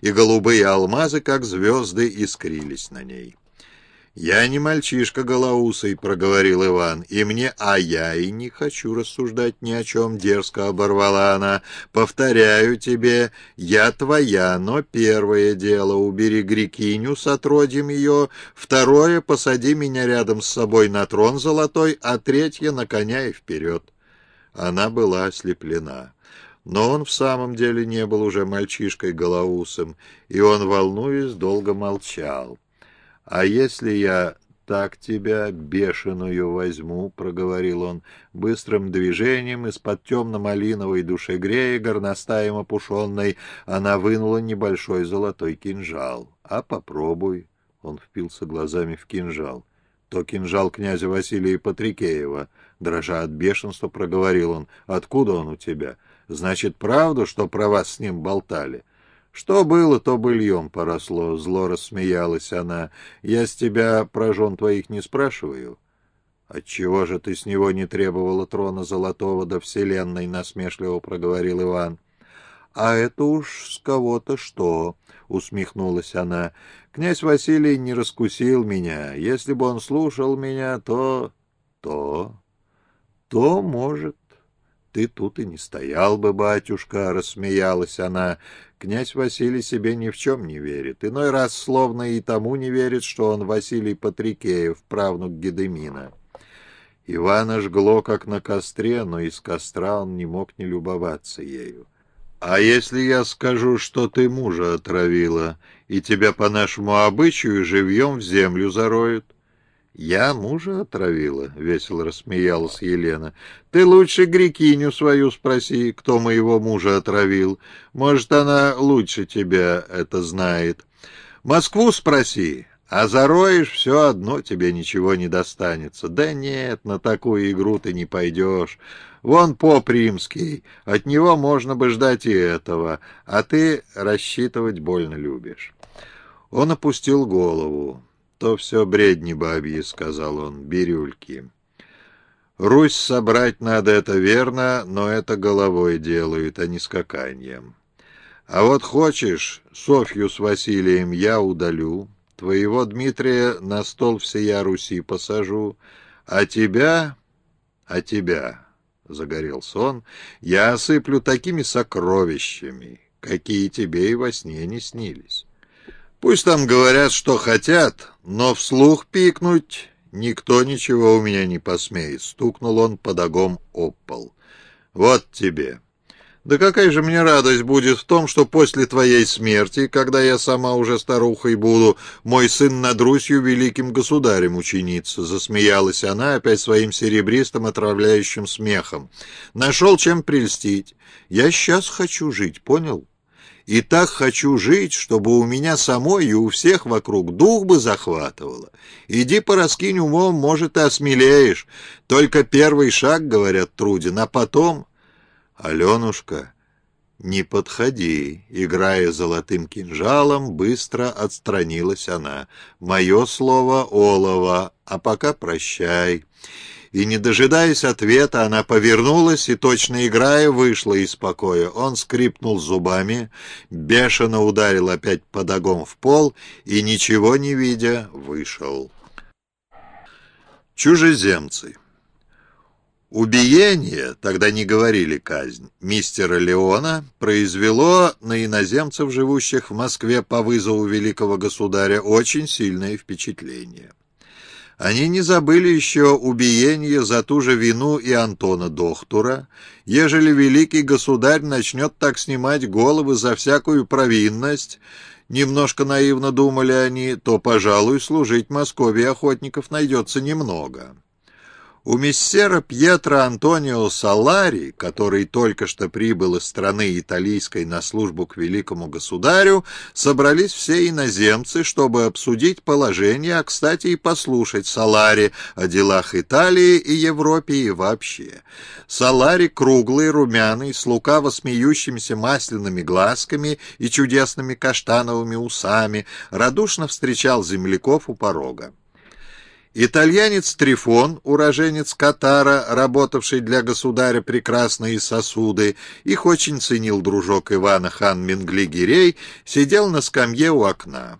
и голубые алмазы, как звезды, искрились на ней. «Я не мальчишка голоусый», — проговорил Иван, — «и мне, а я и не хочу рассуждать ни о чем», — дерзко оборвала она. «Повторяю тебе, я твоя, но первое дело — убери Грекиню с отродьем ее, второе — посади меня рядом с собой на трон золотой, а третье — на коня и вперед». Она была ослеплена. Но он в самом деле не был уже мальчишкой голоусым, и он, волнуясь, долго молчал. «А если я так тебя, бешеную, возьму», — проговорил он, быстрым движением из-под темно-малиновой душегрея, горностаем опушенной, она вынула небольшой золотой кинжал. «А попробуй», — он впился глазами в кинжал. «То кинжал князя Василия Патрикеева», — дрожа от бешенства, проговорил он. «Откуда он у тебя? Значит, правду, что про вас с ним болтали?» «Что было, то быльем поросло», — зло рассмеялась она. «Я с тебя про жен твоих не спрашиваю». «Отчего же ты с него не требовала трона золотого до вселенной?» — насмешливо проговорил Иван. «А это уж с кого-то что?» — усмехнулась она. «Князь Василий не раскусил меня. Если бы он слушал меня, то... то... то, может...» ты тут и не стоял бы, батюшка, — рассмеялась она. Князь Василий себе ни в чем не верит. Иной раз словно и тому не верит, что он Василий Патрикеев, правнук Гедемина. Ивана жгло, как на костре, но из костра он не мог не любоваться ею. «А если я скажу, что ты мужа отравила, и тебя по нашему обычаю живьем в землю зароют?» «Я мужа отравила?» — весело рассмеялась Елена. «Ты лучше Грекиню свою спроси, кто моего мужа отравил. Может, она лучше тебя это знает. Москву спроси, а зароешь, все одно тебе ничего не достанется. Да нет, на такую игру ты не пойдешь. Вон поп римский, от него можно бы ждать и этого, а ты рассчитывать больно любишь». Он опустил голову то все бредни бабьи, — сказал он, — бирюльки. Русь собрать надо, это верно, но это головой делают, а не скаканием. А вот хочешь, Софью с Василием я удалю, твоего Дмитрия на стол всея Руси посажу, а тебя, а тебя, — загорелся он, — я осыплю такими сокровищами, какие тебе и во сне не снились. Пусть там говорят, что хотят, но вслух пикнуть никто ничего у меня не посмеет. Стукнул он подогом об пол. Вот тебе. Да какая же мне радость будет в том, что после твоей смерти, когда я сама уже старухой буду, мой сын над Русью великим государем учинится, засмеялась она опять своим серебристым отравляющим смехом. Нашел чем прельстить. Я сейчас хочу жить, понял? И так хочу жить, чтобы у меня самой и у всех вокруг дух бы захватывало. Иди пораскинь умом, может, и осмелеешь. Только первый шаг, говорят, труден, а потом... Аленушка, не подходи. Играя золотым кинжалом, быстро отстранилась она. Мое слово — олово, а пока прощай и, не дожидаясь ответа, она повернулась и, точно играя, вышла из покоя. Он скрипнул зубами, бешено ударил опять подогом в пол и, ничего не видя, вышел. Чужеземцы Убиение, тогда не говорили казнь, мистера Леона произвело на иноземцев, живущих в Москве по вызову великого государя, очень сильное впечатление. Они не забыли еще убиение за ту же вину и Антона Дохтура, ежели великий государь начнет так снимать головы за всякую провинность, немножко наивно думали они, то, пожалуй, служить Москве охотников найдется немного. У мессера Пьетро Антонио Салари, который только что прибыл из страны италийской на службу к великому государю, собрались все иноземцы, чтобы обсудить положение, а, кстати, и послушать Салари о делах Италии и Европе и вообще. Салари круглый, румяный, с лукаво смеющимися масляными глазками и чудесными каштановыми усами, радушно встречал земляков у порога. Итальянец Трифон, уроженец Катара, работавший для государя прекрасные сосуды, их очень ценил дружок Ивана хан Менгли-Гирей, сидел на скамье у окна.